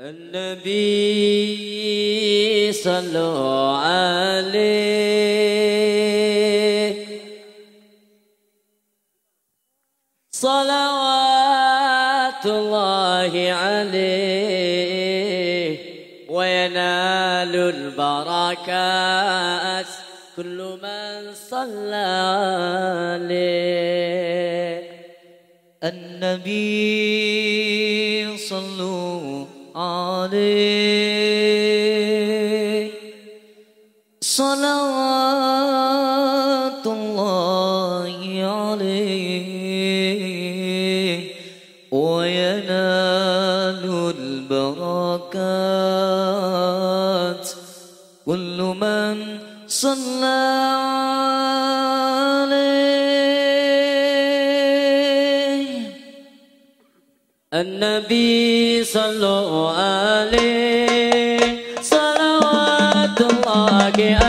النبي صلوا عليه. صلوات الله عليه. وينال البركات كل من صلى عليه. النبي صلوا عليه. صلوات الله عليه. وينال البركات. كل من صلى عليه. النبي صلوا عليه صلوات الله عليه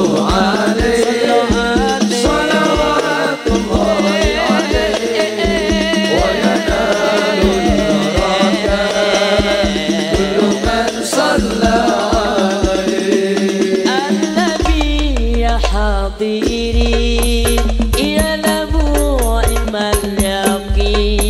حاضرين اعلموا علم اليقين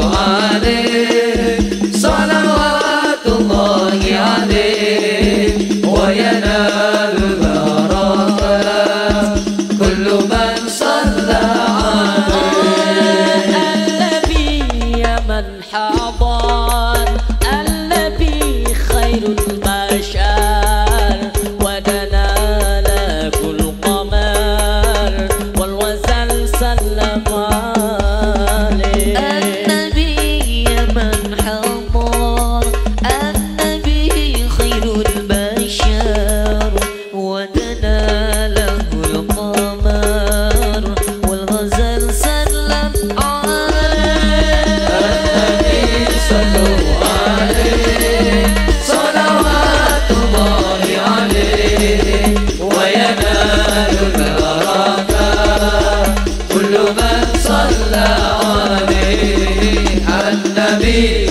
жить.